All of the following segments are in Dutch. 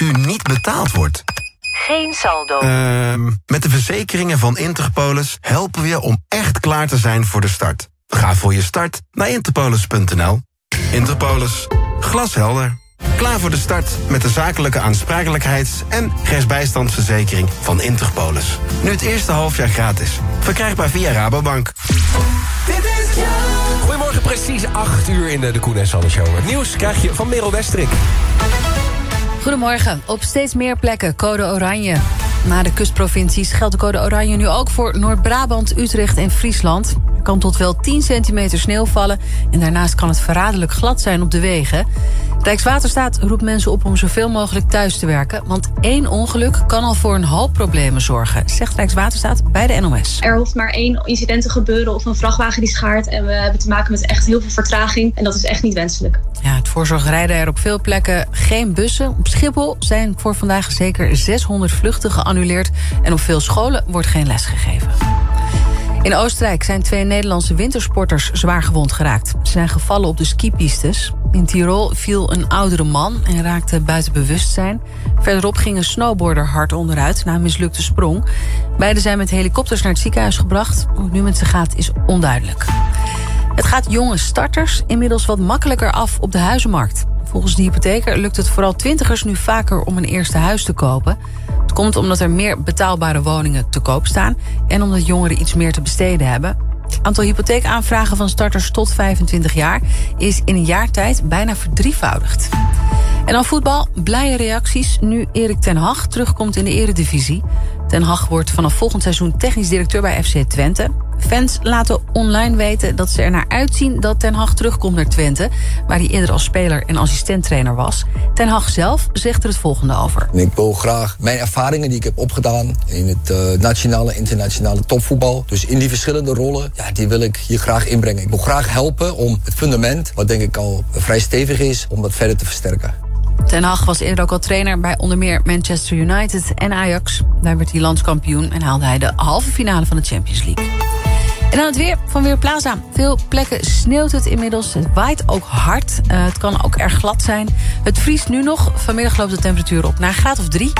factuur niet betaald wordt? Geen saldo. Ehm, met de verzekeringen van Interpolis helpen we je om echt klaar te zijn voor de start. Ga voor je start naar interpolis.nl. Interpolis. Glashelder. Klaar voor de start met de zakelijke aansprakelijkheids- en rechtsbijstandsverzekering van Interpolis. Nu het eerste halfjaar gratis. Verkrijgbaar via Rabobank. Goedemorgen, precies 8 uur in de, de Koen en Sanne Show. Het nieuws krijg je van Merel Westrik. Goedemorgen. Op steeds meer plekken code oranje. Na de kustprovincies geldt de code oranje nu ook voor Noord-Brabant, Utrecht en Friesland. Er kan tot wel 10 centimeter sneeuw vallen en daarnaast kan het verraderlijk glad zijn op de wegen. Rijkswaterstaat roept mensen op om zoveel mogelijk thuis te werken... want één ongeluk kan al voor een hoop problemen zorgen... zegt Rijkswaterstaat bij de NOS. Er hoeft maar één incident te gebeuren of een vrachtwagen die schaart... en we hebben te maken met echt heel veel vertraging en dat is echt niet wenselijk. Ja, het voorzorg rijden er op veel plekken geen bussen. Op Schiphol zijn voor vandaag zeker 600 vluchten geannuleerd... en op veel scholen wordt geen les gegeven. In Oostenrijk zijn twee Nederlandse wintersporters zwaar gewond geraakt. Ze zijn gevallen op de skipistes. In Tirol viel een oudere man en raakte buiten bewustzijn. Verderop ging een snowboarder hard onderuit na een mislukte sprong. Beiden zijn met helikopters naar het ziekenhuis gebracht. Hoe het nu met ze gaat is onduidelijk. Het gaat jonge starters inmiddels wat makkelijker af op de huizenmarkt. Volgens de hypotheker lukt het vooral twintigers nu vaker om een eerste huis te kopen. Het komt omdat er meer betaalbare woningen te koop staan... en omdat jongeren iets meer te besteden hebben. Het aantal hypotheekaanvragen van starters tot 25 jaar... is in een jaar tijd bijna verdrievoudigd. En dan voetbal, blije reacties nu Erik ten Hag terugkomt in de eredivisie. Ten Hag wordt vanaf volgend seizoen technisch directeur bij FC Twente. Fans laten online weten dat ze er naar uitzien dat Ten Hag terugkomt naar Twente... waar hij eerder als speler en assistenttrainer was. Ten Hag zelf zegt er het volgende over. Ik wil graag mijn ervaringen die ik heb opgedaan... in het uh, nationale, internationale topvoetbal... dus in die verschillende rollen, ja, die wil ik hier graag inbrengen. Ik wil graag helpen om het fundament, wat denk ik al vrij stevig is... om dat verder te versterken. Ten Hag was eerder ook al trainer bij onder meer Manchester United en Ajax. Daar werd hij landskampioen en haalde hij de halve finale van de Champions League. En dan het weer van Weerplaza. Veel plekken sneeuwt het inmiddels. Het waait ook hard. Uh, het kan ook erg glad zijn. Het vriest nu nog. Vanmiddag loopt de temperatuur op naar een graad of drie.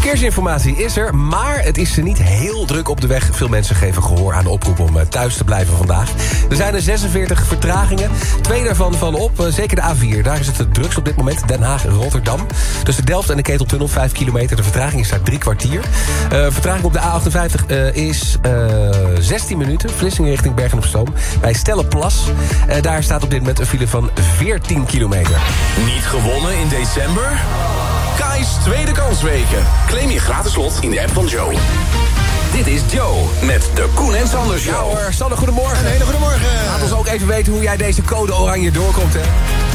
Verkeersinformatie is er, maar het is niet heel druk op de weg. Veel mensen geven gehoor aan de oproep om eh, thuis te blijven vandaag. Er zijn er 46 vertragingen. Twee daarvan vallen op, zeker de A4. Daar is het het drukst op dit moment. Den Haag-Rotterdam. Tussen Delft en de Keteltunnel 5 kilometer. De vertraging is daar drie kwartier. Uh, vertraging op de A58 uh, is 16 minuten. Vlissingen richting Bergen op Stoom. Bij Stellenplas. daar staat op dit moment een file van 14 kilometer. Niet gewonnen in december? Kai's tweede kansweken. Claim je gratis slot in de app van Joe. Dit is Joe met de Koen en Sander Show. Ja hoor, Sander, goedemorgen. Een hele goedemorgen. Laat ons ook even weten hoe jij deze code oranje doorkomt, hè.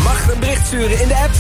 Mag een bericht sturen in de app.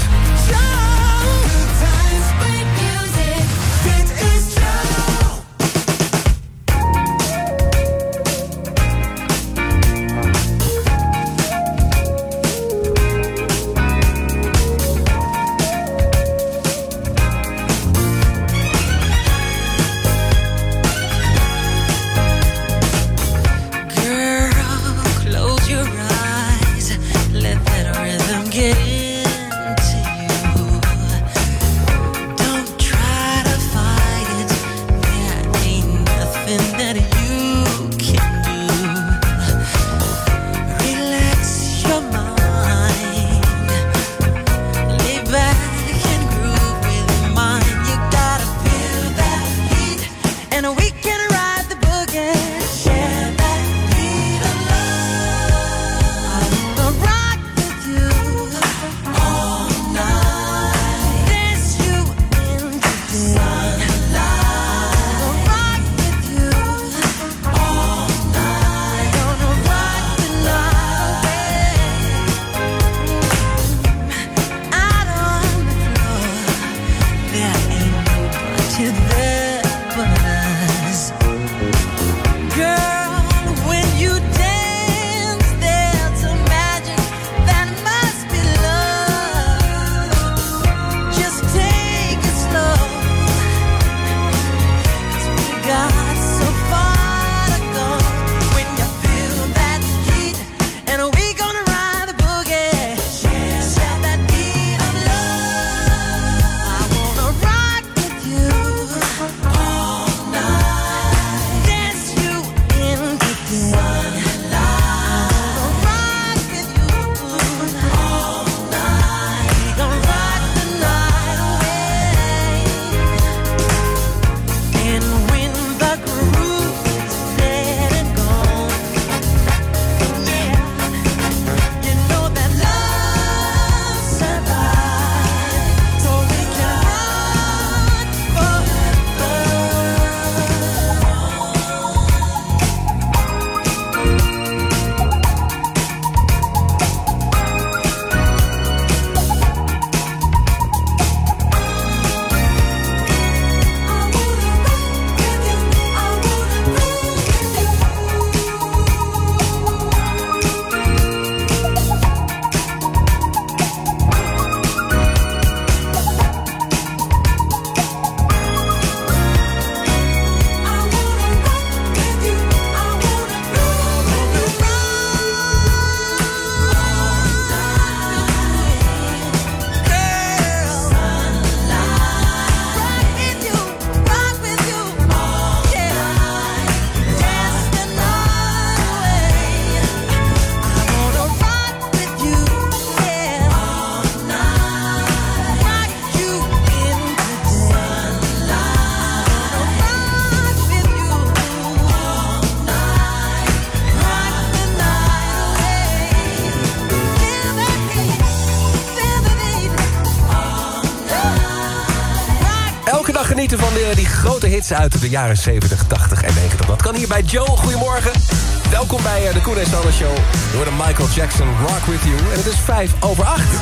Hits uit de jaren 70, 80 en 90. Dat kan hier bij Joe. Goedemorgen. Welkom bij eh, de Koen en Show. Door de Michael Jackson Rock With You. En het is 5 over 8. De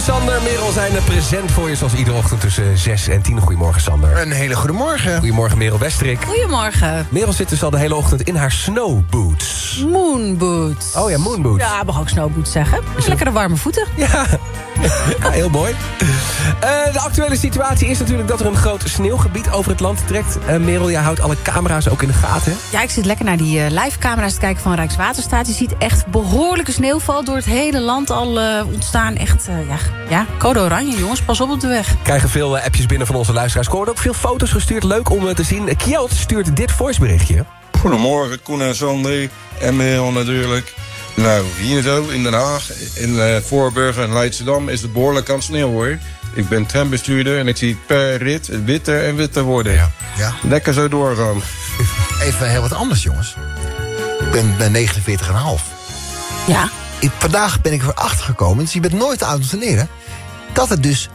Sander, Merel zijn er present voor je... zoals iedere ochtend tussen 6 en 10. Goedemorgen, Sander. Een hele goede morgen. Goedemorgen, Merel Westrik. Goedemorgen. Merel zit dus al de hele ochtend in haar snowboots. Moonboots. Oh ja, moonboots. Ja, mag ook snowboots zeggen. Lekkere warme voeten. Ja. Ja, heel mooi. Eh, de actuele situatie is natuurlijk dat er een groot sneeuwgebied over het land trekt. Eh, Merel, jij houdt alle camera's ook in de gaten. Ja, ik zit lekker naar die eh, live-camera's te kijken van Rijkswaterstaat. Je ziet echt behoorlijke sneeuwval door het hele land al ontstaan. Echt, ja, ja, code oranje, jongens. Pas op op de weg. We krijgen veel appjes binnen van onze luisteraars. Er worden ook veel foto's gestuurd. Leuk om te zien. Kjeld stuurt dit voiceberichtje. Goedemorgen, Koen en Sander. En Merel natuurlijk. Nou, hier zo in Den Haag, in eh, Voorburg en Leidschendam is het behoorlijk aan het sneeuw hoor. Ik ben trambestuurder en ik zie het per rit witter en witter worden. Ja, ja. Lekker zo doorgaan. Even heel wat anders, jongens. Ik ben, ben 49,5. Ja. Ik- Vandaag ben ik erachter gekomen, dus je bent nooit oud om te leren... dat het dus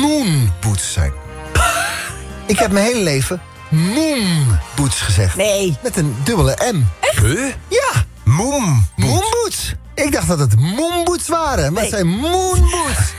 moonboots zijn. ik heb mijn hele leven moonboots gezegd. Nee. Met een dubbele M. Huh? Ja, Moom. moonboots. Ik dacht dat het moonboots waren, maar het zijn moonboots.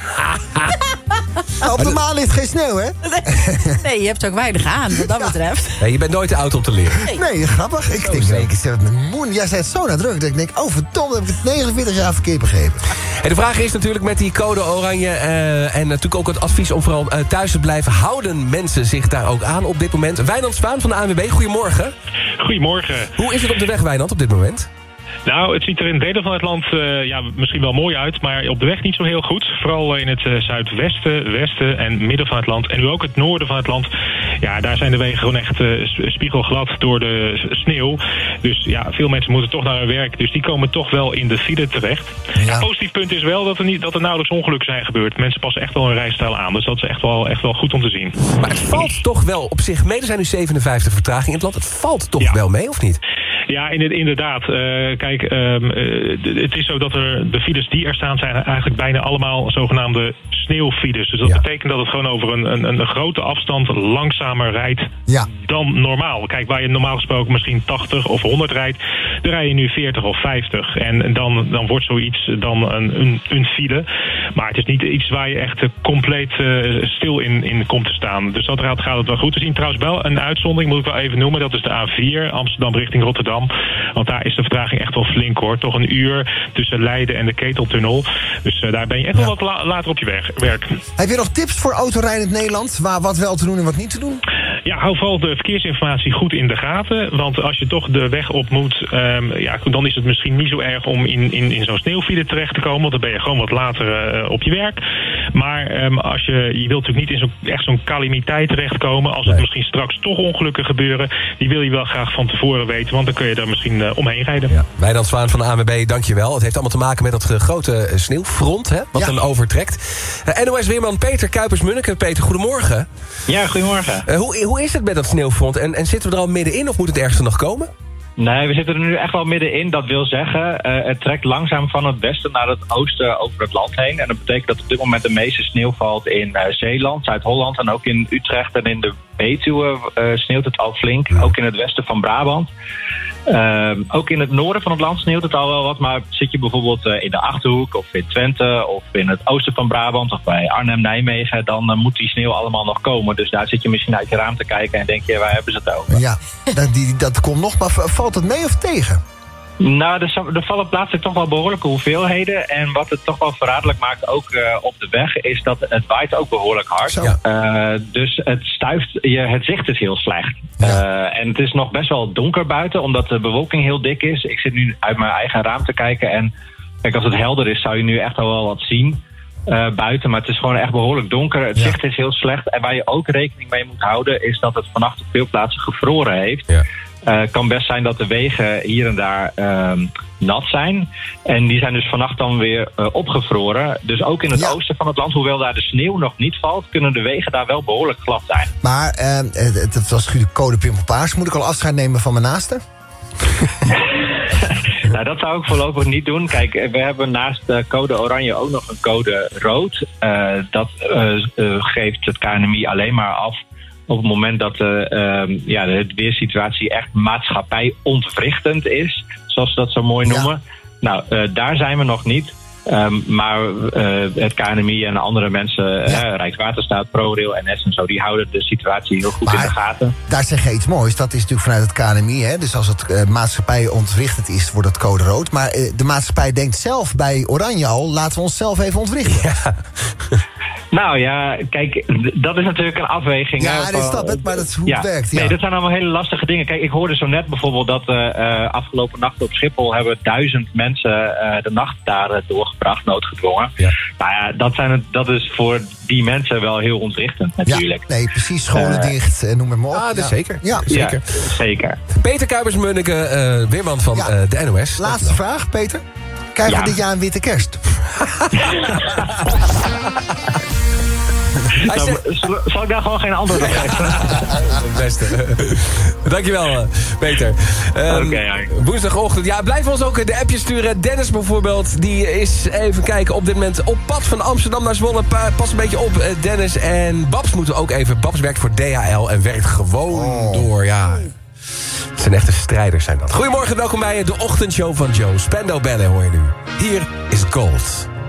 Nou, op de maan ligt geen sneeuw, hè? Nee, je hebt ook weinig aan, wat dat betreft. Nee, je bent nooit te oud om te leren. Nee, grappig. Ik denk, nee, ik zeg het met moon. Jij zei het zo nadrukkelijk dat ik denk, oh verdomme, heb ik het 49 jaar verkeerd begrepen. Hey, de vraag is natuurlijk met die code oranje... eh, en natuurlijk ook het advies om vooral eh, thuis te blijven... houden mensen zich daar ook aan op dit moment? Wijnand Spaan van de ANWB, goedemorgen. Goedemorgen. Hoe is het op de weg, Wijnand, op dit moment? Nou, het ziet er in delen van het land eh, ja, misschien wel mooi uit, maar op de weg niet zo heel goed. Vooral in het eh, zuidwesten, westen en midden van het land. En nu ook het noorden van het land. Ja, daar zijn de wegen gewoon echt eh, s- spiegelglad door de sneeuw. Dus ja, veel mensen moeten toch naar hun werk. Dus die komen toch wel in de file terecht. Ja. positief punt is wel dat er, niet, dat er nauwelijks ongelukken zijn gebeurd. Mensen passen echt wel hun rijstijl aan. Dus dat is echt wel, echt wel goed om te zien. Maar het valt toch wel op zich mee. Er zijn nu 57 vertragingen in het land. Het valt toch Ja. wel mee, of niet? Ja, in- inderdaad. Eh, kijk, ehm, eh, het is zo dat er de files die er staan... zijn eigenlijk bijna allemaal zogenaamde sneeuwfiles. Dus dat Ja. betekent dat het gewoon over een, een, een grote afstand langzamer rijdt Ja. dan normaal. Kijk, waar je normaal gesproken misschien 80 of 100 rijdt... dan rij je nu 40 of 50. En dan, dan wordt zoiets dan een, een, een file. Maar het is niet iets waar je echt eh, compleet stil in, in komt te staan. Dus dat gaat, gaat het wel goed. We zien trouwens wel een uitzondering, moet ik wel even noemen. Dat is de A4, Amsterdam richting Rotterdam. Want daar is de vertraging echt wel flink hoor. Toch een uur tussen Leiden en de Keteltunnel. Dus eh, daar ben je echt wel wat la- later op je weg, werk. Heb je nog tips voor autorijden in het Nederland? Waar wat wel te doen en wat niet te doen? Ja, hou vooral de verkeersinformatie goed in de gaten. Want als je toch de weg op moet, ehm, ja, dan is het misschien niet zo erg om in, in, in zo'n sneeuwfile terecht te komen. Want dan ben je gewoon wat later eh, op je werk. Maar ehm, als je, je wilt natuurlijk niet in zo'n echt zo'n calamiteit terechtkomen. Als er misschien straks toch ongelukken gebeuren, die wil je wel graag van tevoren weten. Want dan kun je daar misschien eh, omheen rijden. Ja. Wijnand Zwaan van de ANWB, dankjewel. Het heeft allemaal te maken met dat grote eh, sneeuwfront, hè, wat Ja. dan overtrekt. Eh, NOS-weerman Peter Kuipers-Munneke. Peter, goedemorgen. Ja, goedemorgen. Hoe, hoe is het met dat sneeuwfront? En, en zitten we er al middenin of moet het ergens nog komen? Nee, we zitten er nu echt wel middenin. Dat wil zeggen, eh, het trekt langzaam van het westen naar het oosten over het land heen. En dat betekent dat op dit moment de meeste sneeuw valt in eh, Zeeland, Zuid-Holland en ook in Utrecht en in de Betuwe eh, sneeuwt het al flink. Ook in het westen van Brabant. Ehm, ook in het noorden van het land sneeuwt het al wel wat. Maar zit je bijvoorbeeld in de Achterhoek of in Twente of in het oosten van Brabant of bij Arnhem, Nijmegen, dan moet die sneeuw allemaal nog komen. Dus daar zit je misschien uit je raam te kijken en denk je, waar hebben ze het over? Ja, dat, die, dat komt nog, maar valt het mee of tegen? Nou, er, er vallen plaatselijk toch wel behoorlijke hoeveelheden. En wat het toch wel verraderlijk maakt, ook eh, op de weg, is dat het waait ook behoorlijk hard. Eh, dus het stuift, je, het zicht is heel slecht. Eh, en het is nog best wel donker buiten, omdat de bewolking heel dik is. Ik zit nu uit mijn eigen raam te kijken. En kijk, als het helder is, zou je nu echt al wel wat zien. buiten, maar het is gewoon echt behoorlijk donker. Het Ja. zicht is heel slecht. En waar je ook rekening mee moet houden, is dat het vannacht op veel plaatsen gevroren heeft. Ja. Eh, kan best zijn dat de wegen hier en daar ehm, nat zijn. En die zijn dus vannacht dan weer eh, opgevroren. Dus ook in het oosten van het land, hoewel daar de sneeuw nog niet valt, kunnen de wegen daar wel behoorlijk glad zijn. Maar eh, het, het was de code pimpelpaars. Moet ik al afscheid nemen van mijn naasten? Nou, dat zou ik voorlopig niet doen. Kijk, eh, we hebben naast de code oranje ook nog een code rood. Dat geeft het KNMI alleen maar af op het moment dat de, ehm, ja, de weersituatie echt maatschappij-ontwrichtend is. Zoals ze dat zo mooi noemen. Nou, eh, daar zijn we nog niet. Ehm, maar eh, het KNMI en andere mensen, eh, Rijkswaterstaat, ProRail, NS en zo, die houden de situatie heel goed in de gaten. Daar zeg je iets moois. Dat is natuurlijk vanuit het KNMI. Hè? Dus als het eh, maatschappij ontwrichtend is, wordt het code rood. Maar de maatschappij denkt zelf bij oranje al... laten we onszelf even ontwrichten. Nou ja, kijk, dat is natuurlijk een afweging. Ja, hè, dat snap het, maar dat is hoe het werkt, ja. Nee, dat zijn allemaal hele lastige dingen. Kijk, ik hoorde zo net bijvoorbeeld dat eh, eh, afgelopen nacht op Schiphol hebben duizend mensen eh, de nacht daar eh, doorgebracht, noodgedwongen. Nou ja, dat, zijn het, dat is voor die mensen wel heel ontwrichtend natuurlijk. Nee, precies. Scholen Eh, dicht, eh, noem maar op. Ah, Ja. zeker. Ja, zeker. zeker. Peter Kuipers-Munneke, eh, weerman van eh, de NOS. Laatste vraag, Peter. Krijgen Ja. we dit jaar een witte kerst? Zegt- Nou, zal, zal ik daar gewoon geen antwoord op geven? Het beste. Dankjewel, eh, Peter. Ehm, Woensdagochtend. Ja, blijf ons ook de appjes sturen. Dennis bijvoorbeeld, die is even kijken op dit moment op pad van Amsterdam naar Zwolle. Pa- Pas een beetje op, eh, Dennis. En Babs moeten we ook even. Babs werkt voor DHL en werkt gewoon door, ja. Het zijn echte strijders, zijn dat. Goedemorgen, welkom bij de ochtendshow van Joe. Spendo Bellen hoor je nu. Hier is Gold.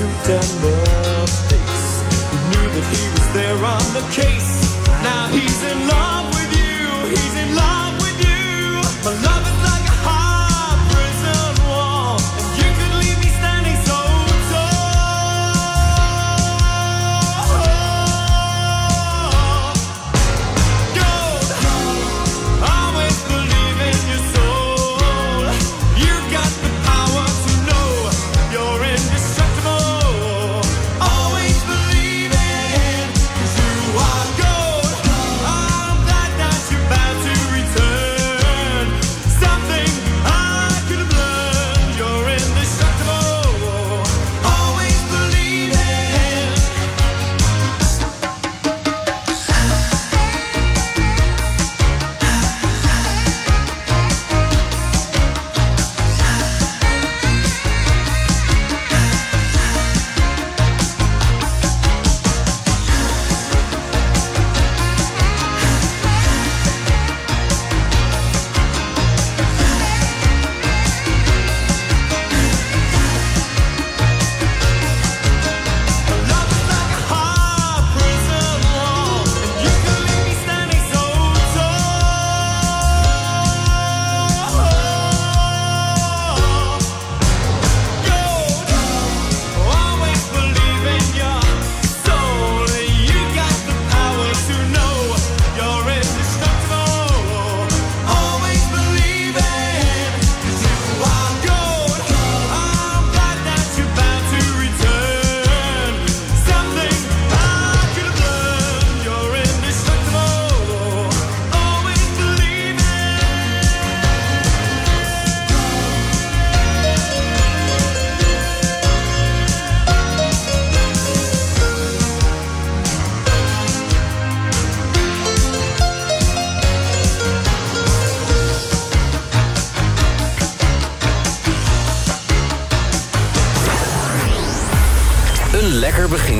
with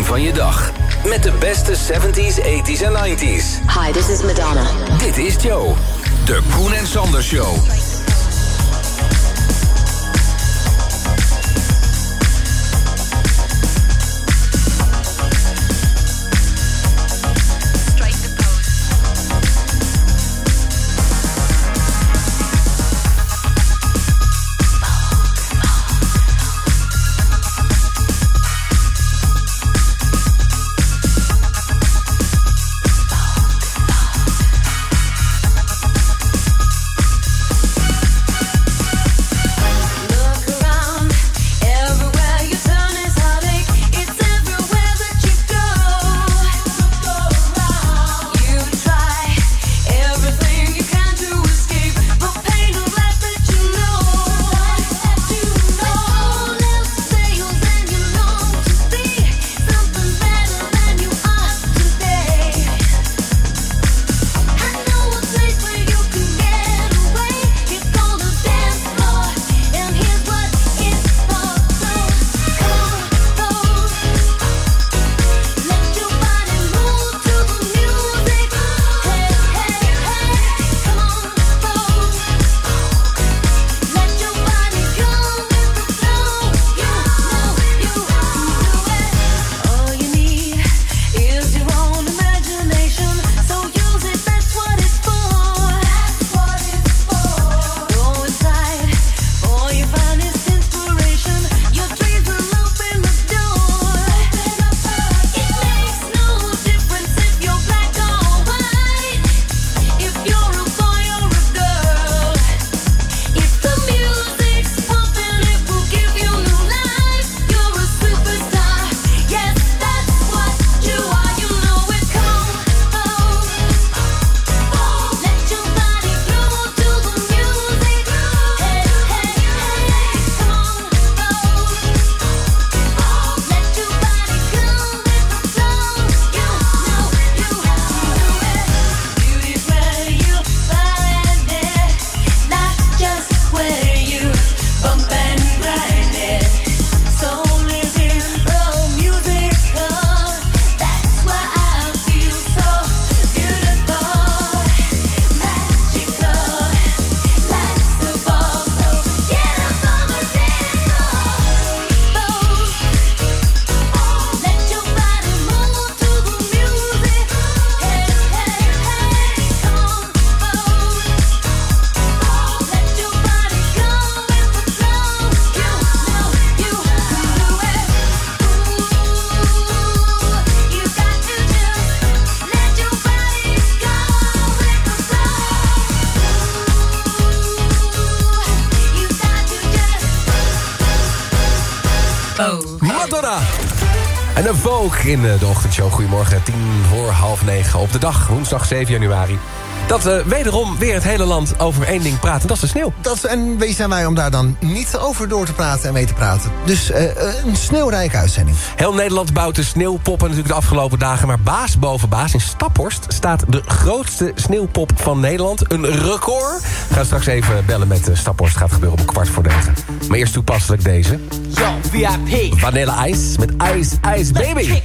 van je dag. Met de beste 70s, 80s en 90s. Hi, this is Madonna. Dit is Joe. De Koen en Sander Show. In eh, de ochtendshow. Goedemorgen, tien voor half negen op de dag, woensdag 7 januari. Dat we wederom weer het hele land over één ding praten. Dat is de sneeuw. Dat, en wie zijn wij om daar dan niet over door te praten en mee te praten. Dus eh, een sneeuwrijke uitzending. Heel Nederland bouwt de sneeuwpoppen natuurlijk de afgelopen dagen. Maar baas boven baas in Staphorst staat de grootste sneeuwpop van Nederland. Een record. We gaan straks even bellen met eh, Staphorst. Gaat gebeuren om kwart voor negen. Maar eerst toepasselijk deze. Yo, VIP. Vanilla Ice met Ice Ice Baby.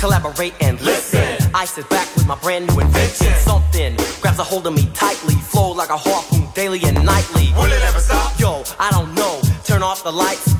Collaborate and listen. I sit back with my brand new invention. Something grabs a hold of me tightly, flow like a harpoon daily and nightly. Will it ever stop? Yo, I don't know. Turn off the lights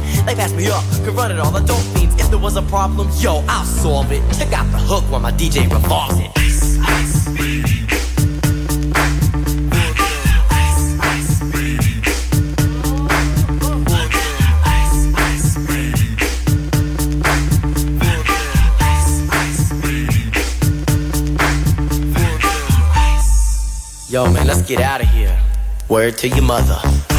They passed me up, could run it all the dope fiends. If there was a problem, yo, I'll solve it. Check out the hook while my DJ revolves it. Yo, man, let's get out of here. Word to your mother.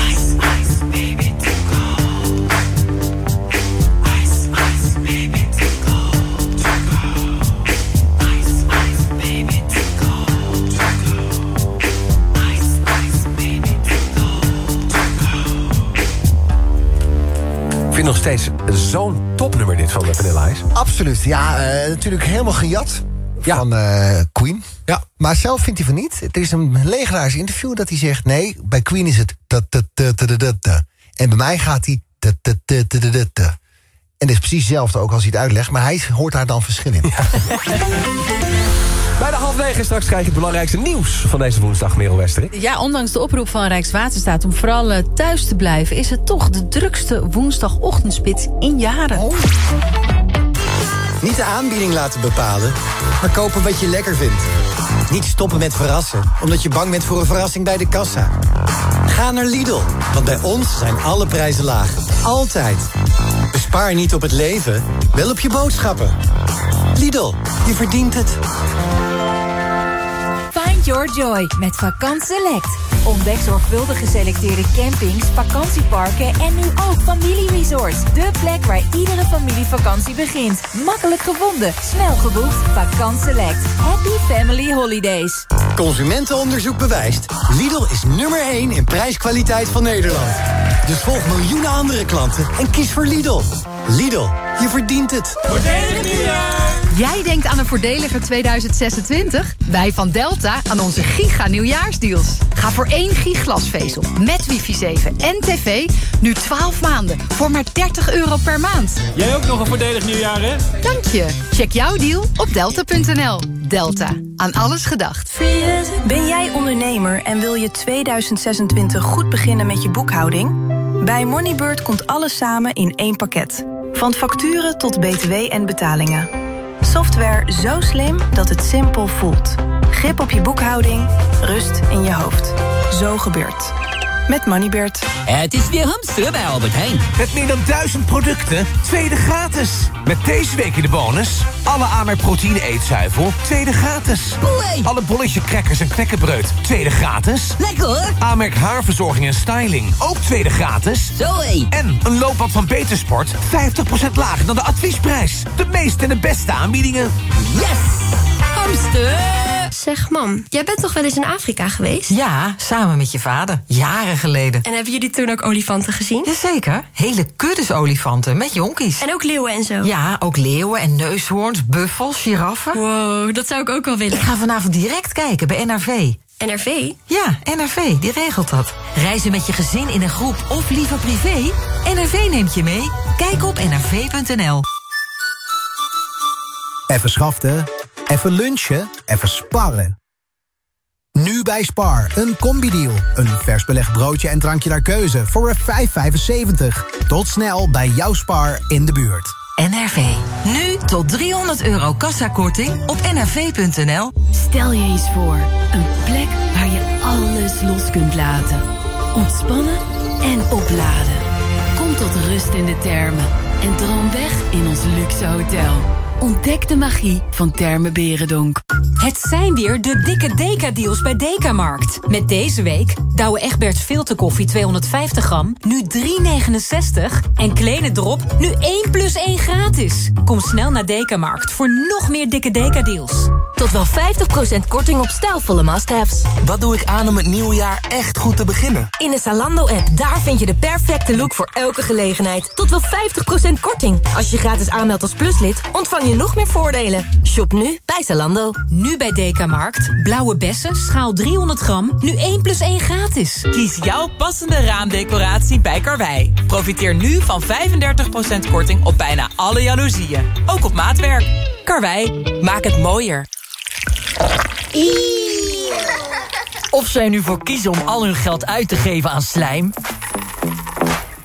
Vind nog steeds zo'n topnummer dit van de Vanilla Ice. Absoluut. Ja, eh, natuurlijk helemaal gejat van eh, Queen. Ja. Maar zelf vindt hij van niet. Het is een legendarisch interview dat hij zegt... nee, bij Queen is het... En bij mij gaat hij... En dat is precies hetzelfde ook als hij het uitlegt... maar hij hoort daar dan verschil in. De half negen straks krijg je het belangrijkste nieuws van deze woensdag, Merel Westering. Ja, ondanks de oproep van Rijkswaterstaat om vooral eh, thuis te blijven... is het toch de drukste woensdagochtendspits in jaren. Niet de aanbieding laten bepalen, maar kopen wat je lekker vindt. Niet stoppen met verrassen, omdat je bang bent voor een verrassing bij de kassa. Ga naar Lidl, want bij ons zijn alle prijzen laag. Altijd. Bespaar niet op het leven, wel op je boodschappen. Lidl, je verdient het. Find your joy met Vakant Select. Ontdek zorgvuldig geselecteerde campings, vakantieparken en nu ook familieresorts. De plek waar iedere familievakantie begint. Makkelijk gevonden, snel geboekt. Vakant Select. Happy Family Holidays. Consumentenonderzoek bewijst. Lidl is nummer 1 in prijskwaliteit van Nederland. Dus volg miljoenen andere klanten en kies voor Lidl. Lidl, je verdient het. Jij denkt aan een voordeliger 2026? Wij van Delta aan onze giga nieuwjaarsdeals. Ga voor één giglasvezel met wifi 7 en tv nu 12 maanden voor maar 30 euro per maand. Jij ook nog een voordelig nieuwjaar, hè? Dank je. Check jouw deal op delta.nl. Delta. Aan alles gedacht. Ben jij ondernemer en wil je 2026 goed beginnen met je boekhouding? Bij Moneybird komt alles samen in één pakket. Van facturen tot btw en betalingen. Software zo slim dat het simpel voelt. Grip op je boekhouding, rust in je hoofd. Zo gebeurt. Met Moneybird. Het is weer hamsteren bij Albert Heijn. Met meer dan duizend producten, tweede gratis. Met deze week in de bonus... alle Amerk proteïne eetzuivel, tweede gratis. Alle bolletje crackers en knekkenbreud, tweede gratis. Lekker hoor. Amerk haarverzorging en styling, ook tweede gratis. Zoé. En een loopband van Betersport, 50% lager dan de adviesprijs. De meeste en de beste aanbiedingen. Yes! Hamster! Zeg, mam, jij bent toch wel eens in Afrika geweest? Ja, samen met je vader. Jaren geleden. En hebben jullie toen ook olifanten gezien? Jazeker. Hele kuddes olifanten met jonkies. En ook leeuwen en zo? Ja, ook leeuwen en neushoorns, buffels, giraffen. Wow, dat zou ik ook wel willen. Ik ga vanavond direct kijken bij NRV. NRV? Ja, NRV, die regelt dat. Reizen met je gezin in een groep of liever privé? NRV neemt je mee. Kijk op nrv.nl. Even schaften, even lunchen, even sparren. Nu bij Spar, een combi-deal. Een vers belegd broodje en drankje naar keuze voor een 5,75. Tot snel bij jouw Spar in de buurt. NRV. Nu tot 300 euro kassakorting op nrv.nl. Stel je eens voor, een plek waar je alles los kunt laten. Ontspannen en opladen. Kom tot rust in de termen en droom weg in ons luxe hotel. Ontdek de magie van Termen Berendonk. Het zijn weer de dikke Deka-deals bij Dekamarkt. Met deze week Douwe Egberts filterkoffie 250 gram, nu 3,69. En Kleine Drop, nu 1 plus 1 gratis. Kom snel naar Dekamarkt voor nog meer dikke Deka-deals. Tot wel 50% korting op stijlvolle must-haves. Wat doe ik aan om het nieuwe jaar echt goed te beginnen? In de Zalando-app, daar vind je de perfecte look voor elke gelegenheid. Tot wel 50% korting. Als je gratis aanmeldt als pluslid, ontvang je nog meer voordelen. Shop nu bij Zalando. Nu bij Dekamarkt. Blauwe bessen, schaal 300 gram, nu 1 plus 1 gratis. Kies jouw passende raamdecoratie bij Karwei. Profiteer nu van 35% korting op bijna alle jaloezieën. Ook op maatwerk. Karwei, maak het mooier. Of zij nu voor kiezen om al hun geld uit te geven aan slijm...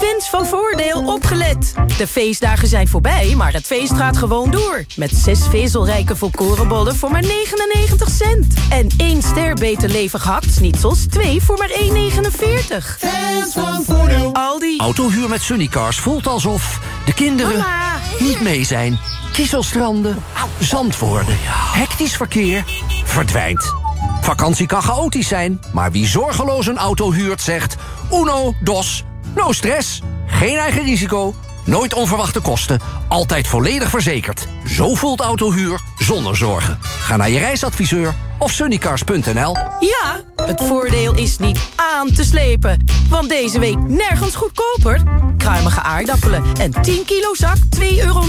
Fans van Voordeel opgelet. De feestdagen zijn voorbij, maar het feest gaat gewoon door. Met zes vezelrijke volkorenbollen voor maar 99 cent. En één ster beter levig hakt-snitsels, twee voor maar 1,49. Fans van Voordeel. Aldi. Autohuur met Sunnycars voelt alsof de kinderen niet mee zijn. Kieselstranden, zand worden, hectisch verkeer, verdwijnt. Vakantie kan chaotisch zijn, maar wie zorgeloos een auto huurt zegt... Uno, dos, no stress, geen eigen risico, nooit onverwachte kosten... altijd volledig verzekerd. Zo voelt autohuur zonder zorgen. Ga naar je reisadviseur of sunnycars.nl. Ja, het voordeel is niet aan te slepen. Want deze week nergens goedkoper. Kruimige aardappelen en 10 kilo zak 2,9 euro.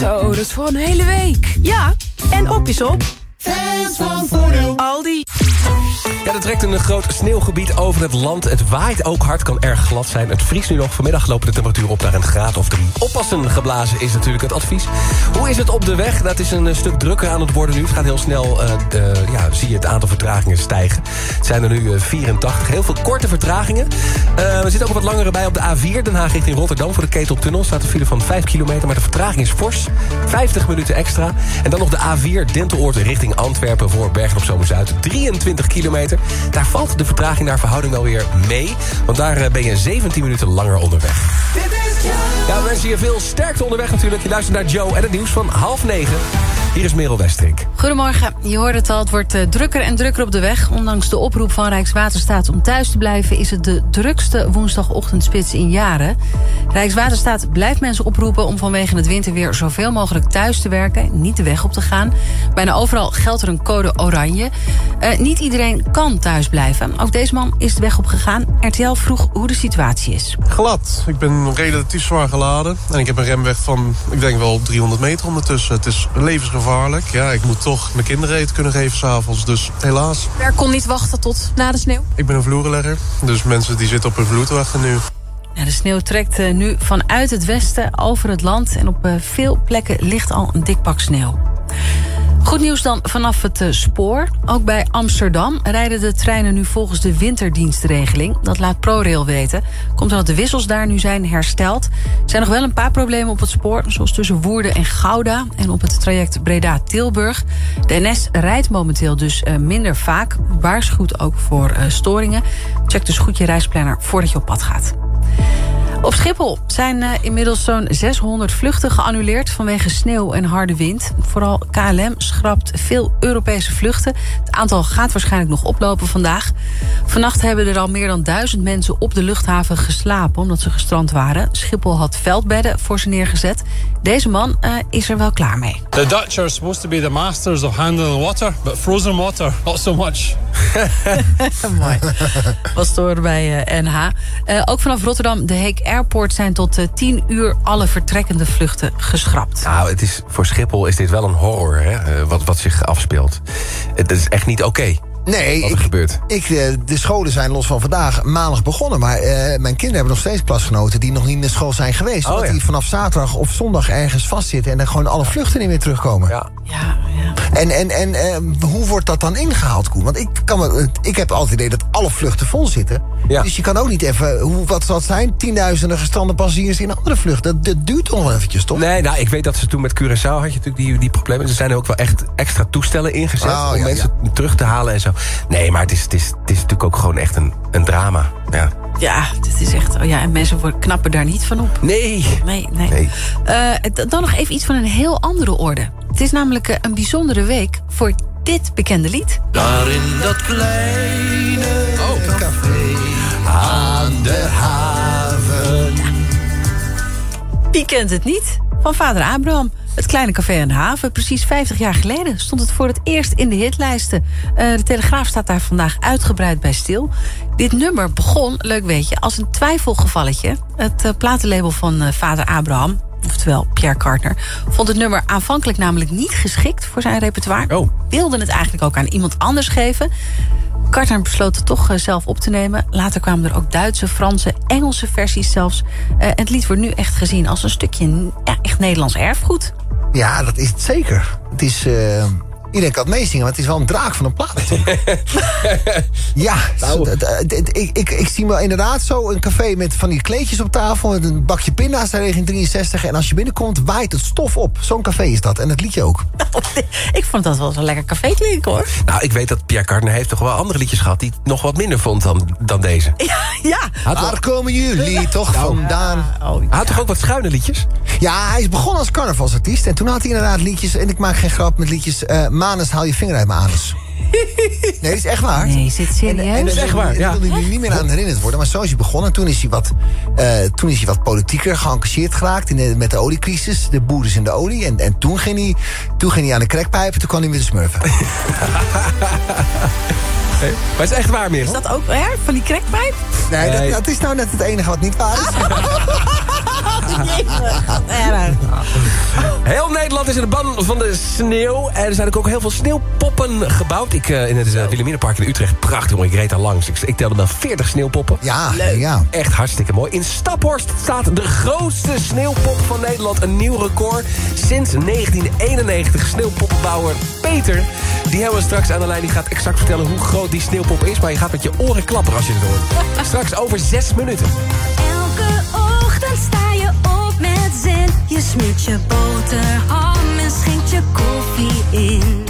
Zo, dat is voor een hele week. Ja, en op is op. Fans van Voordeel. Aldi. Ja, er trekt een groot sneeuwgebied over het land. Het waait ook hard, kan erg glad zijn. Het vriest nu nog. Vanmiddag lopen de temperatuur op naar een graad of drie. Oppassen geblazen is natuurlijk het advies. Hoe is het op de weg? Dat is een eh, stuk drukker aan het worden nu. Het gaat heel snel, eh, de, ja, zie je het aantal vertragingen stijgen. Het zijn er nu eh, 84. Heel veel korte vertragingen. Eh, er zitten ook wat langere bij op de A4. Den Haag richting Rotterdam. Voor de Keteltunnel staat een file van 5 kilometer. Maar de vertraging is fors. 50 minuten extra. En dan nog de A4 Denteloord richting Antwerpen voor Bergen op Zomer-Zuid. 23 kilometer. Daar valt de vertraging naar verhouding wel weer mee. Want daar eh, ben je 17 minuten langer onderweg. Ja, we wensen je veel sterkte onderweg natuurlijk. Je luistert naar Joe en het nieuws van half negen. Hier is Merel Westrink. Goedemorgen, je hoort het al, het wordt eh, drukker en drukker op de weg. Ondanks de oproep van Rijkswaterstaat om thuis te blijven... is het de drukste woensdagochtendspits in jaren. Rijkswaterstaat blijft mensen oproepen om vanwege het winterweer... zoveel mogelijk thuis te werken, niet de weg op te gaan. Bijna overal geldt er een code oranje. Eh, niet iedereen kan thuis blijven. Ook deze man is de weg op gegaan. RTL vroeg hoe de situatie is. Glad. Ik ben relatief zwaar geladen. En ik heb een remweg van, ik denk wel 300 meter ondertussen. Het is levensgevaarlijk. Ja, ik moet toch mijn kinderen eten kunnen geven s'avonds. Dus helaas. Er kon niet wachten tot na de sneeuw. Ik ben een vloerenlegger. Dus mensen die zitten op hun vloer te wachten nu. Ja, de sneeuw trekt eh, nu vanuit het westen over het land... en op eh, veel plekken ligt al een dik pak sneeuw. Goed nieuws dan vanaf het eh, spoor. Ook bij Amsterdam rijden de treinen nu volgens de winterdienstregeling. Dat laat ProRail weten. Komt omdat de wissels daar nu zijn hersteld. Er zijn nog wel een paar problemen op het spoor... zoals tussen Woerden en Gouda en op het traject Breda-Tilburg. De NS rijdt momenteel dus eh, minder vaak. Waarschuwt ook voor eh, storingen. Check dus goed je reisplanner voordat je op pad gaat. Op Schiphol zijn uh, inmiddels zo'n 600 vluchten geannuleerd vanwege sneeuw en harde wind. Vooral KLM schrapt veel Europese vluchten. Het aantal gaat waarschijnlijk nog oplopen vandaag. Vannacht hebben er al meer dan duizend mensen op de luchthaven geslapen omdat ze gestrand waren. Schiphol had veldbedden voor ze neergezet. Deze man uh, is er wel klaar mee. The Dutch are supposed to be the masters of handling water, but frozen water, not so much. Mooi. Was door bij uh, NH. Uh, ook vanaf Rotterdam, de Heek Airport zijn tot uh, 10 uur alle vertrekkende vluchten geschrapt. Nou, het is, voor Schiphol is dit wel een horror, hè, wat, wat zich afspeelt. Het is echt niet oké. Nee, wat er ik, gebeurt. Ik, de scholen zijn los van vandaag maandag begonnen. Maar uh, mijn kinderen hebben nog steeds klasgenoten die nog niet in de school zijn geweest. Oh, omdat ja. die vanaf zaterdag of zondag ergens vastzitten... en dan gewoon alle vluchten niet meer terugkomen. Ja. Ja, ja. En, en, en eh, hoe wordt dat dan ingehaald, Koen? Want ik, kan me, ik heb altijd het idee dat alle vluchten vol zitten. Dus je kan ook niet even, hoe, wat zal het zijn? Tienduizenden gestrande passagiers in andere vluchten. Dat, dat duurt toch wel eventjes, toch? Nee, nou, ik weet dat ze toen met Curaçao had je natuurlijk die, die problemen. Er zijn er ook wel echt extra toestellen ingezet Oh, om ja, mensen terug te halen en zo. Nee, maar het is, het is, het is natuurlijk ook gewoon echt een, een drama. Ja. Ja, het is echt... Oh ja, en mensen worden, knappen daar niet van op. Nee. Nee, nee. Eh, dan nog even iets van een heel andere orde. Het is namelijk eh, een bijzondere week voor dit bekende lied. Daar in dat kleine café aan de haven. Wie kent het niet? Van vader Abraham. Het kleine café aan de haven. Precies 50 jaar geleden stond het voor het eerst in de hitlijsten. Eh, de Telegraaf staat daar vandaag uitgebreid bij stil. Dit nummer begon, leuk weet je, als een twijfelgevalletje. Het eh, platenlabel van eh, vader Abraham, oftewel Pierre Carter... vond het nummer aanvankelijk namelijk niet geschikt voor zijn repertoire. Wilde het eigenlijk ook aan iemand anders geven. Carter besloot het toch eh, zelf op te nemen. Later kwamen er ook Duitse, Franse, Engelse versies zelfs. En het lied wordt nu echt gezien als een stukje ja, echt Nederlands erfgoed. Ja, dat is het zeker. Het is... eh, Iedereen kan het meezingen, maar het is wel een draak van een plaat. ja, Nou. het- ik, ik, ik zie me inderdaad zo een café met van die kleedjes op tafel... met een bakje pinda's daar in 63. En als je binnenkomt, waait het stof op. Zo'n café is dat. En het liedje ook. Ik vond dat wel zo'n lekker café klinken hoor. Nou, ik weet dat Pierre Cardin heeft toch wel andere liedjes gehad... die nog wat minder vond dan, dan deze. Ja, ja. Waar komen jullie toch vandaan? Hij had toch ook wat schuine liedjes? Ja, hij is begonnen als carnavalsartiest. En toen had hij inderdaad liedjes... en ik maak geen grap met liedjes... eh Manus, haal je vinger uit mijn anus. Nee, dat is echt waar. Nee, is dit serieus? En, en, is echt waar, ja. daar wil nu niet meer aan herinnerd worden. Maar zo is hij begonnen. Toen is hij wat, eh, toen is hij wat politieker geëngageerd geraakt in de, met de oliecrisis. De boeren in de olie. En, en toen, ging hij, toen ging hij aan de crackpijpen. Toen kwam hij weer de smurfen. Nee, maar het is echt waar, meer. Is dat ook erg van die crackpijp? Nee, Nee. Dat, dat is nou net het enige wat niet waar is. Heel Nederland is in de ban van de sneeuw. En er zijn ook heel veel sneeuwpoppen gebouwd. Ik, eh, in het uh, Wilhelminapark in Utrecht, prachtig, jongen. Ik reed daar langs. Ik, ik telde wel 40 sneeuwpoppen. Ja, ja. Echt hartstikke mooi. In Staphorst staat de grootste sneeuwpop van Nederland. Een nieuw record. Sinds 1991 sneeuwpoppenbouwer Peter. Die hebben we straks aan de lijn. Die gaat exact vertellen hoe groot die sneeuwpop is. Maar je gaat met je oren klapperen als je het hoort. Straks over zes minuten. Elke ochtend sta Je smeert je boterham en schenkt je koffie in.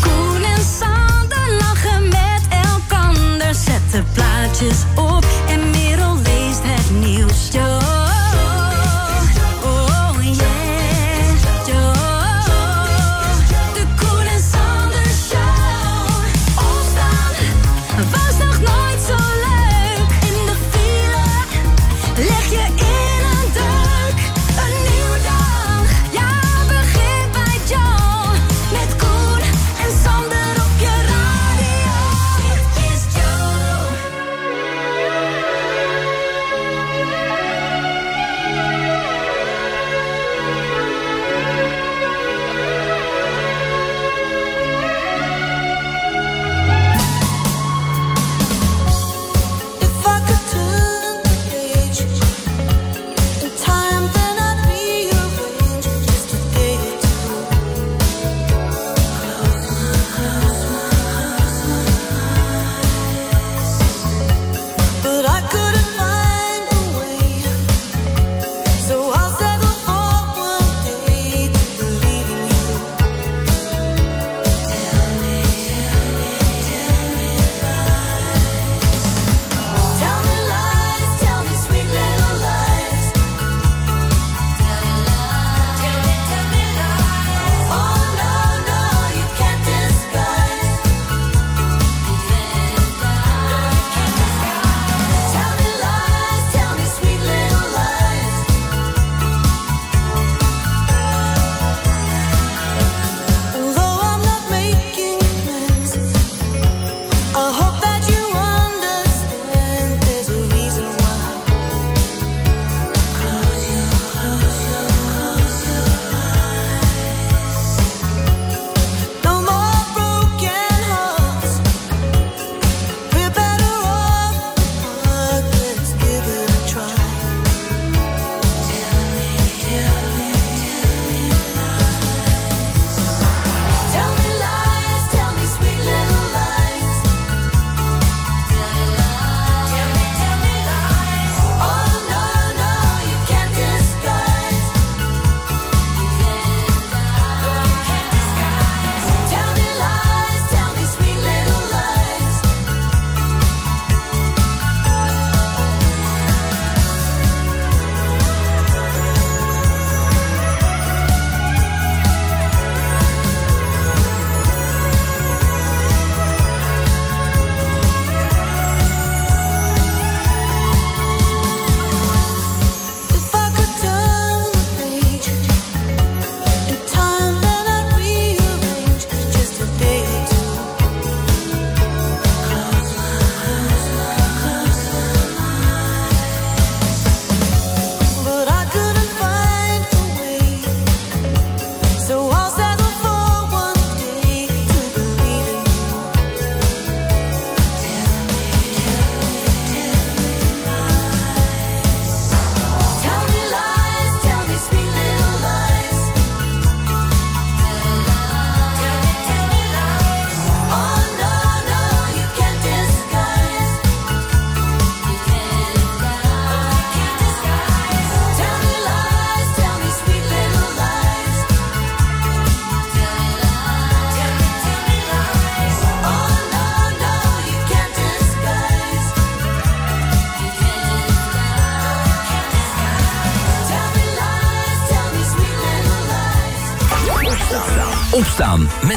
Koen en Sander lachen met elkander. Zet de plaatjes op en Merel leest het nieuws.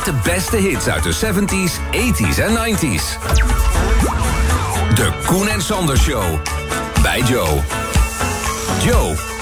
De beste hits uit de 70s, 80s en 90s. De Koen en Sander Show. Bij Joe. Joe.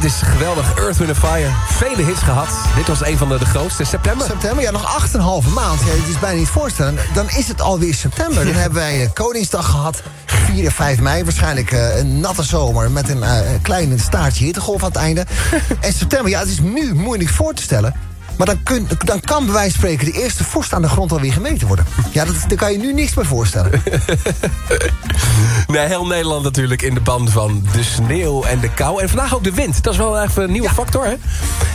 Dit is geweldig. Earth, Wind Fire. Vele hits gehad. Dit was een van de, de grootste. September. September, ja, nog 8,5 maand. Ja, het is bijna niet voorstellen. Dan is het alweer september. Dan hebben wij eh, Koningsdag gehad. 4 en 5 mei. Waarschijnlijk eh, een natte zomer met een eh, klein staartje hittegolf aan het einde. en september, ja, het is nu moeilijk voor te stellen. Maar dan, kun, dan kan bij wijze van spreken de eerste vorst aan de grond alweer gemeten worden. Ja, dat, daar kan je nu niks bij voorstellen. Nee, heel Nederland natuurlijk in de band van de sneeuw en de kou. En vandaag ook de wind. Dat is wel even een nieuwe factor, hè?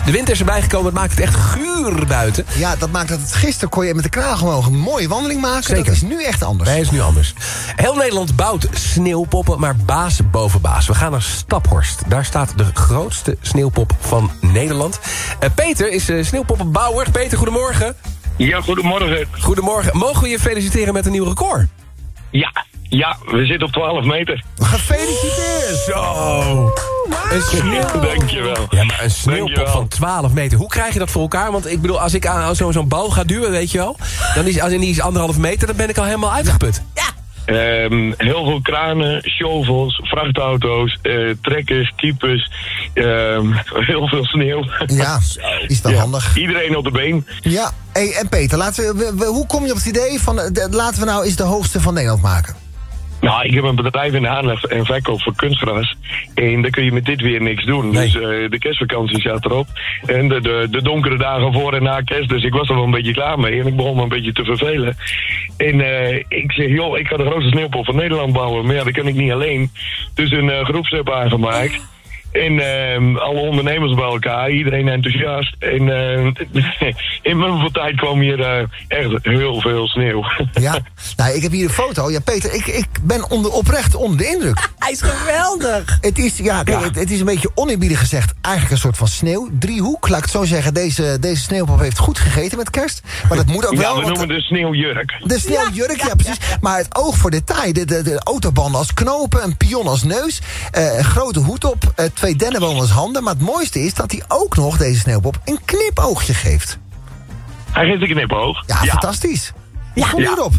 De wind is erbij gekomen. Het maakt het echt guur buiten. Ja, dat maakt dat het gisteren kon je met de kraag omhoog een mooie wandeling maken. Zeker. Dat is nu echt anders. Nee, is nu anders. Heel Nederland bouwt sneeuwpoppen, maar baas boven baas. We gaan naar Staphorst. Daar staat de grootste sneeuwpop van Nederland. Eh, Peter is uh, sneeuwpoppenbouwer. Peter, goedemorgen. Ja, goedemorgen. Goedemorgen. Mogen we je feliciteren met een nieuw record? Ja, ja, we zitten op 12 meter. Gefeliciteerd! Zo! Een sneeuwpop. Dankjewel. Ja, maar een sneeuwpop Dankjewel. van 12 meter. Hoe krijg je dat voor elkaar? Want ik bedoel, als ik aan zo'n zo'n bal ga duwen, weet je wel... dan is, als die is anderhalf meter, dan ben ik al helemaal uitgeput. Ehm, heel veel kranen, shovels, vrachtauto's, eh, trekkers, keepers, ehm, heel veel sneeuw. Ja, is dat Ja, handig. Iedereen op de been. Ja, hey, en Peter, laten we, hoe kom je op het idee van... eh, de- laten we nou eens de hoogste van Nederland maken? Nou, ik heb een bedrijf in de aanleg en verkoop voor kunstgras. En daar kun je met dit weer niks doen. Dus eh, de kerstvakantie staat erop. En de, de, de donkere dagen voor en na kerst. Dus ik was er wel een beetje klaar mee. En ik begon me een beetje te vervelen. En eh, ik zeg, joh, ik ga de grootste sneeuwpop van Nederland bouwen. Maar ja, dat kan ik niet alleen. Dus een uh, groepsapp aangemaakt. En ehm, alle ondernemers bij elkaar, iedereen enthousiast. En eh, in mijn tijd kwam hier eh, echt heel veel sneeuw. Ja, nou, ik heb hier een foto. Ja, Peter, ik, ik ben onder, oprecht onder de indruk. Hij is geweldig. Het is, ja, kijk, Het, het is een beetje oneerbiedig gezegd eigenlijk een soort van sneeuw. Driehoek, laat ik het zo zeggen. Deze, deze sneeuwpop heeft goed gegeten met kerst. Maar dat moet ook ja, wel. we want- noemen de sneeuwjurk. de sneeuwjurk, ja, precies. Maar het oog voor detail. De, de, de autobanden als knopen, een pion als neus. eh, een grote hoed op, eh, twee dennenbomen als handen. Maar het mooiste is dat hij ook nog, deze sneeuwpop, een knipoogje geeft. Hij geeft een knipoog. Ja, fantastisch. Hoe kom je Ja. erop?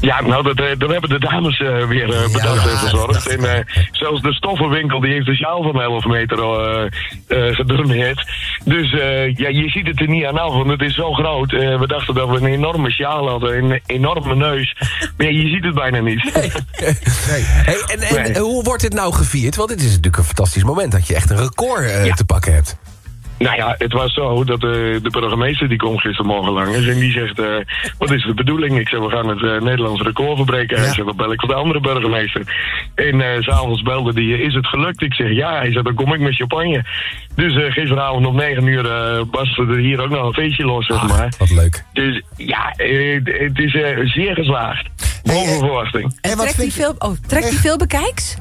Ja, nou, dat, eh, dat hebben de dames eh, weer eh, bedacht en verzorgd. En zelfs de stoffenwinkel die heeft een sjaal van 11 meter eh, gedoneerd. Dus ja, je ziet het er niet aan af, want het is zo groot. We dachten dat we een enorme sjaal hadden, een enorme neus. Maar ja, je ziet het bijna niet. Hey, en en Nee. hoe wordt dit nou gevierd? Want dit is natuurlijk een fantastisch moment... dat je echt een record te pakken hebt. Nou ja, het was zo dat eh, de burgemeester die komt gistermorgen langs en die zegt, eh, wat is de bedoeling? Ik zeg, we gaan het eh, Nederlands record verbreken. Hij zegt, dan bel ik voor de andere burgemeester. En eh, s s'avonds belde die, is het gelukt? Ik zeg, ja. Hij zegt, dan kom ik met champagne. Dus eh, gisteravond om negen uur eh barstte er hier ook nog een feestje los, zeg maar. Wat leuk. Dus ja, het is eh, zeer geslaagd. Boven verwachting. En trekt hij veel, oh, trekt hij veel bekijks?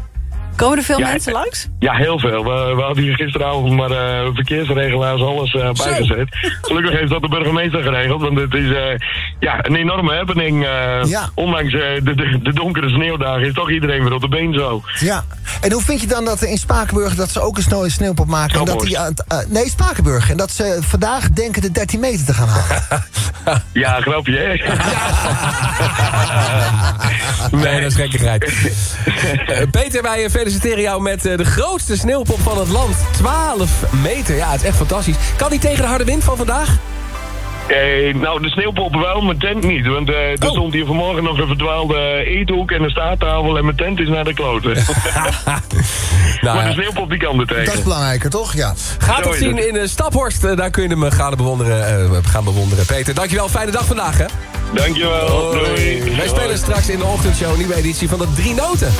Komen er veel Ja, mensen eh, langs? Ja, heel veel. We, we hadden hier gisteravond maar eh, verkeersregelaars, alles eh, bijgezet. Gelukkig heeft dat de burgemeester geregeld, want het is eh, ja, een enorme happening. eh, Ondanks de, de, de donkere sneeuwdagen is toch iedereen weer op de been zo. Ja. En hoe vind je dan dat in Spakenburg dat ze ook een sneeuw- sneeuwpop maken? En dat die, nee, Spakenburg. En dat ze vandaag denken de 13 meter te gaan halen. Ja, grapje, hè? Nee, dat is gekkigheid. Peter, wij eh, feliciteren jou met eh, de grootste sneeuwpop van het land. 12 meter, ja, het is echt fantastisch. Kan die tegen de harde wind van vandaag? Eh, nou, de sneeuwpop wel, mijn tent niet. Want eh, er stond hier vanmorgen nog een verdwaalde eethoek en een staattafel en mijn tent is naar de kloten. maar de sneeuwpop die kan er tegen. Dat is belangrijker, toch? Ja. Gaat het zien in eh, Staphorst. Eh, daar kun je hem gaan bewonderen, eh, gaan bewonderen. Peter, dankjewel. Fijne dag vandaag, hè? Dankjewel. Doei. Wij spelen straks in de ochtendshow een nieuwe editie van de Drie Noten.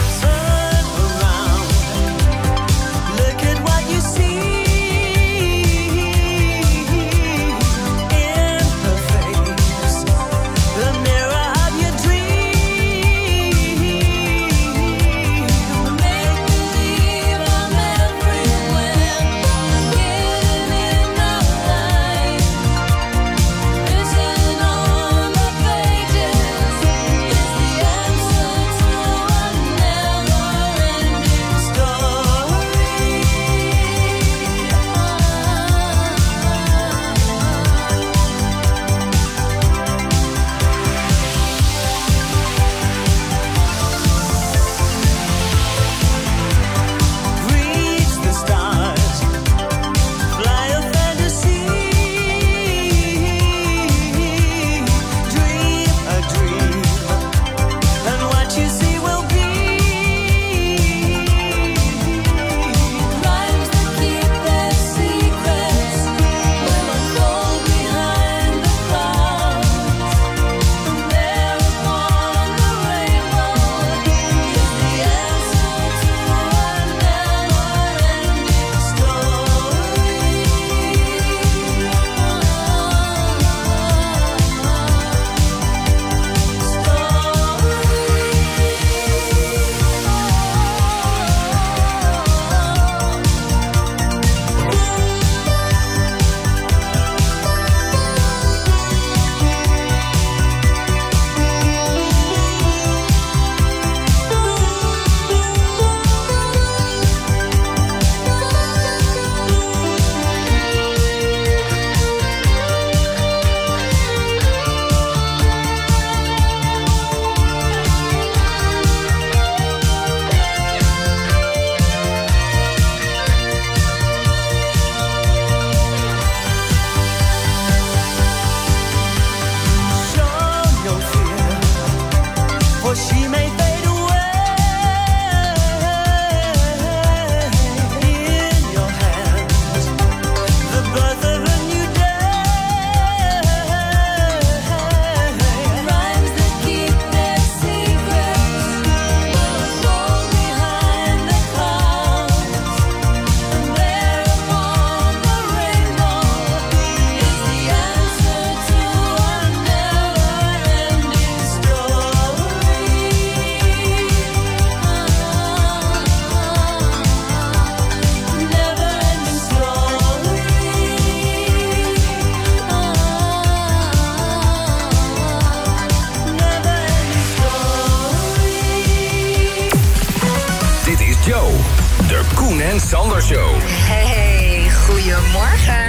Show. Hey, goedemorgen.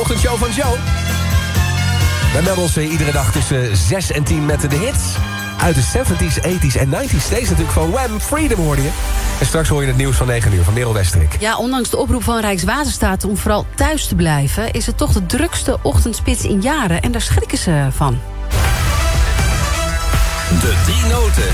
Ochtendshow van Joe. Wij melden ons iedere dag tussen 6 en 10 met de hits. Uit de 70s, 80s en 90s. Deze natuurlijk van Wham! Freedom hoorde je. En straks hoor je het nieuws van 9 uur van Merel Westrik. Ja, ondanks de oproep van Rijkswaterstaat om vooral thuis te blijven... is het toch de drukste ochtendspits in jaren. En daar schrikken ze van. De drie noten.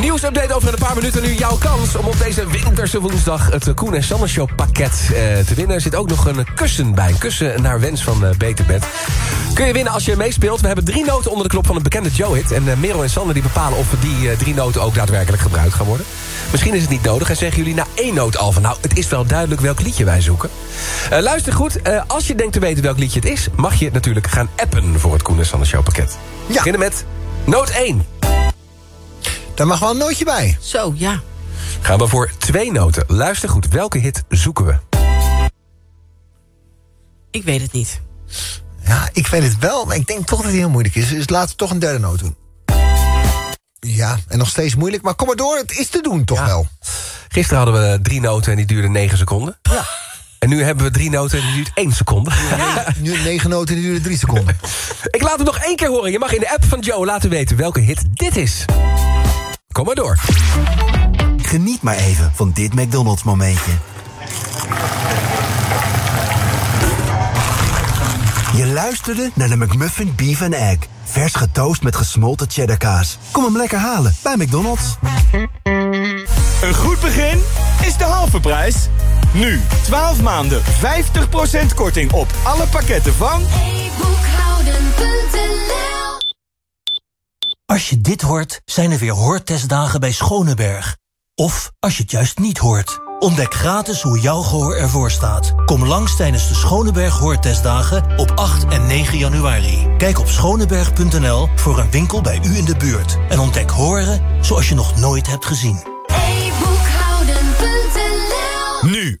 Nieuwsupdate over een paar minuten nu jouw kans... om op deze winterse woensdag het Koen en Sander Show pakket eh, te winnen. Er zit ook nog een kussen bij. Een kussen naar wens van eh, Beterbed. Kun je winnen als je meespeelt. We hebben drie noten onder de knop van een bekende Joe-hit. En eh, Merel en Sander die bepalen of die drie noten ook daadwerkelijk gebruikt gaan worden. Misschien is het niet nodig en zeggen jullie na één noot al van... nou, het is wel duidelijk welk liedje wij zoeken. Luister goed, als je denkt te weten welk liedje het is... mag je natuurlijk gaan appen voor het Koen en Sander Show pakket. Ja. Beginnen met noot 1. Daar mag wel een nootje bij. Zo, ja. Gaan we voor twee noten. Luister goed, welke hit zoeken we? Ik weet het niet. Ja, ik weet het wel, maar ik denk toch dat het heel moeilijk is. Dus laten we toch een derde noot doen. Ja, en nog steeds moeilijk, maar kom maar door. Het is te doen toch wel. Gisteren hadden we drie noten en die duurden negen seconden. Ja. En nu hebben we drie noten en die duurt één seconde. Nu negen noten en die duren drie seconden. Ik laat het nog één keer horen. Je mag in de app van Joe laten weten welke hit dit is. Kom maar door. Geniet maar even van dit McDonald's momentje. Je luisterde naar de McMuffin Beef and Egg. Vers getoast met gesmolten cheddarkaas. Kom hem lekker halen bij McDonald's. Een goed begin is de halve prijs. Nu, 12 maanden, 50% korting op alle pakketten van... Boekhouden.nl Als je dit hoort, zijn er weer hoortestdagen bij Schoneberg. Of als je het juist niet hoort. Ontdek gratis hoe jouw gehoor ervoor staat. Kom langs tijdens de Schoneberg Hoortestdagen op 8 en 9 januari. Kijk op schoneberg.nl voor een winkel bij u in de buurt. En ontdek horen zoals je nog nooit hebt gezien. Boekhouden.nl Nu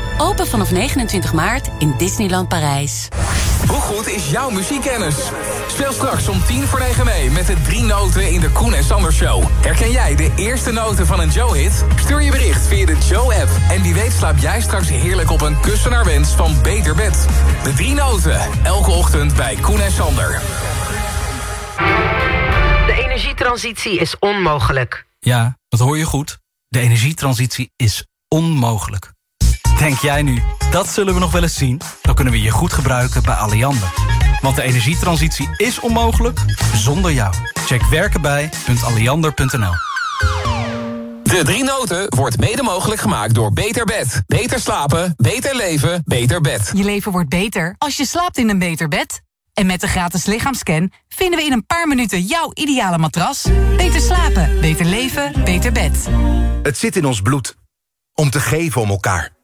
Open vanaf 29 maart in Disneyland Parijs. Hoe goed is jouw muziekkennis? Speel straks om tien voor negen mee met de drie noten in de Koen en Sander Show. Herken jij de eerste noten van een Joe-hit? Stuur je bericht via de Joe-app. En wie weet slaap jij straks heerlijk op een kussen naar wens van Beter Bed. De drie noten, elke ochtend bij Koen en Sander. De energietransitie is onmogelijk. Ja, dat hoor je goed. De energietransitie is onmogelijk. Denk jij nu, dat zullen we nog wel eens zien? Dan kunnen we je goed gebruiken bij Alliander. Want de energietransitie is onmogelijk zonder jou. Check werkenbij.alliander.nl De drie noten wordt mede mogelijk gemaakt door Beter Bed. Beter slapen, beter leven, beter bed. Je leven wordt beter als je slaapt in een beter bed. En met de gratis lichaamscan vinden we in een paar minuten jouw ideale matras. Beter slapen, beter leven, beter bed. Het zit in ons bloed. Om te geven om elkaar.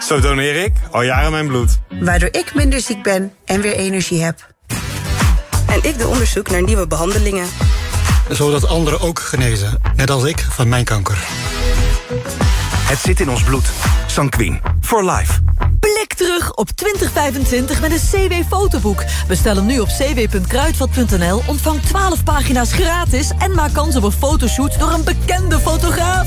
Zo doneer ik al jaren mijn bloed. Waardoor ik minder ziek ben en weer energie heb. En ik doe onderzoek naar nieuwe behandelingen. Zodat anderen ook genezen, net als ik van mijn kanker. Het zit in ons bloed. Sanquin. For life. Blik terug op 2025 met een CW-fotoboek. Bestel hem nu op cw.kruidvat.nl, ontvang 12 pagina's gratis... en maak kans op een fotoshoot door een bekende fotograaf.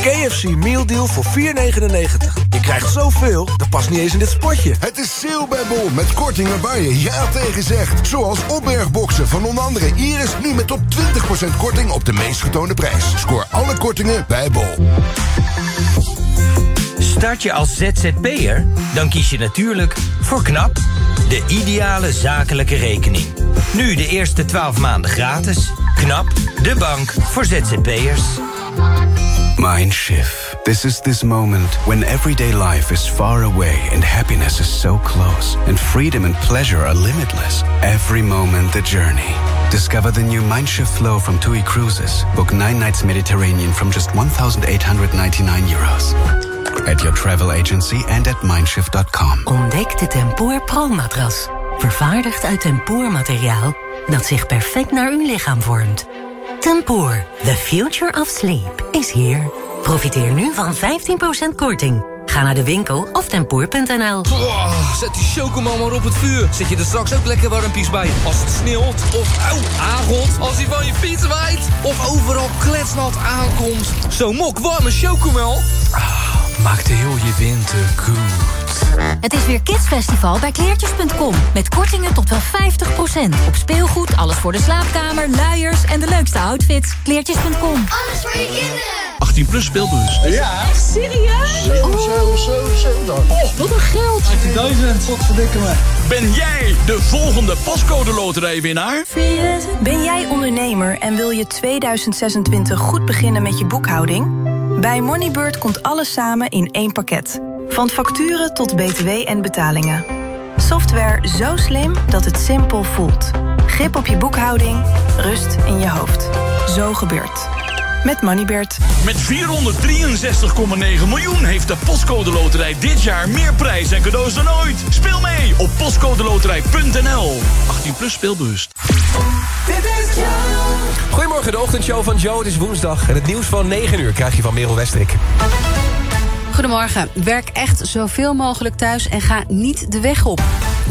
KFC Meal Deal voor 4,99. Je krijgt zoveel, dat past niet eens in dit spotje. Het is sale bij Bol met kortingen waar je ja tegen zegt. Zoals opbergboxen van onder andere Iris nu met tot 20% korting op de meest getoonde prijs. Scoor alle kortingen bij Bol. Start je als ZZP'er? Dan kies je natuurlijk voor KNAP, de ideale zakelijke rekening. Nu de eerste 12 maanden gratis. KNAP, de bank voor ZZP'ers. Mindshift. This is this moment when everyday life is far away and happiness is so close, and freedom and pleasure are limitless. Every moment the journey. Discover the new Mindshift flow from TUI Cruises. Book nine nights Mediterranean from just 1,899 euros. At your travel agency and at mindshift.com. Ontdek de Tempoor Pro-matras. Vervaardigd uit tempoormateriaal dat zich perfect naar uw lichaam vormt. Tempoor, the future of sleep, is here. Profiteer nu van 15% korting. Ga naar de winkel of tempoor.nl. Oh, zet die chocomel maar op het vuur. Zet je er straks ook lekker warmpies bij. Als het sneeuwt of auw, aangot. Als hij van je fiets waait. Of overal kletsnat aankomt. Zo'n mok warme chocomel. Ah, maakt heel je winter Het is weer Kidsfestival bij kleertjes.com. Met kortingen tot wel 50%. Op speelgoed, alles voor de slaapkamer, luiers en de leukste outfits. Kleertjes.com. Alles voor je kinderen. 18 plus speelbus. Ja. Echt serieus? 7, 7, 7, 7. Oh, wat een geld. 18.000. Wat verdikke me. Ben jij de volgende pascode loterijwinnaar? Ben jij ondernemer en wil je 2026 goed beginnen met je boekhouding? Bij Moneybird komt alles samen in één pakket. Van facturen tot btw en betalingen. Software zo slim dat het simpel voelt. Grip op je boekhouding, rust in je hoofd. Zo gebeurt. Met Moneybird. Met 463,9 miljoen heeft de Postcode Loterij dit jaar meer prijs en cadeaus dan ooit. Speel mee op postcodeloterij.nl. 18 plus speelbewust. Goedemorgen, de ochtendshow van Joe. Het is woensdag en het nieuws van 9 uur krijg je van Merel Westrik. Goedemorgen. Werk echt zoveel mogelijk thuis en ga niet de weg op.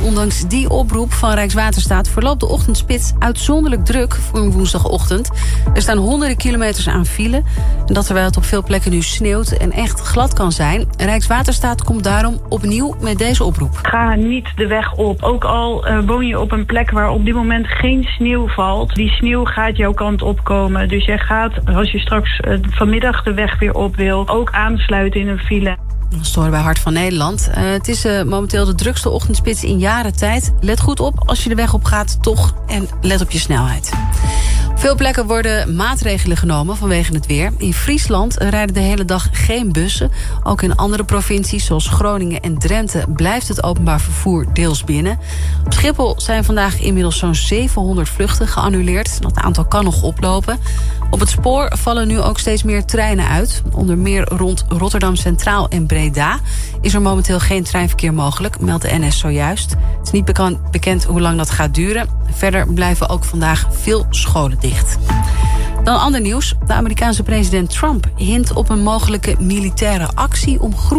Ondanks die oproep van Rijkswaterstaat verloopt de ochtendspits uitzonderlijk druk voor een woensdagochtend. Er staan honderden kilometers aan file. En dat terwijl het op veel plekken nu sneeuwt en echt glad kan zijn. Rijkswaterstaat komt daarom opnieuw met deze oproep. Ga niet de weg op. Ook al uh, woon je op een plek waar op dit moment geen sneeuw valt. Die sneeuw gaat jouw kant opkomen. Dus jij gaat, als je straks uh, vanmiddag de weg weer op wil, ook aansluiten in een file. Storen bij Hart van Nederland. Uh, het is uh, momenteel de drukste ochtendspits in jaren tijd. Let goed op als je de weg op gaat, toch. En let op je snelheid. Veel plekken worden maatregelen genomen vanwege het weer. In Friesland rijden de hele dag geen bussen. Ook in andere provincies zoals Groningen en Drenthe... blijft het openbaar vervoer deels binnen. Op Schiphol zijn vandaag inmiddels zo'n 700 vluchten geannuleerd. Dat aantal kan nog oplopen. Op het spoor vallen nu ook steeds meer treinen uit. Onder meer rond Rotterdam Centraal en Breda... is er momenteel geen treinverkeer mogelijk, meldt de NS zojuist. Het is niet bekend, hoe lang dat gaat duren. Verder blijven ook vandaag veel scholen Dan ander nieuws. De Amerikaanse president Trump hint op een mogelijke militaire actie... om groen